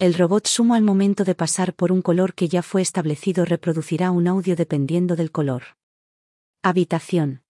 El robot sumo al momento de pasar por un color que ya fue establecido reproducirá un audio dependiendo del color. Habitación.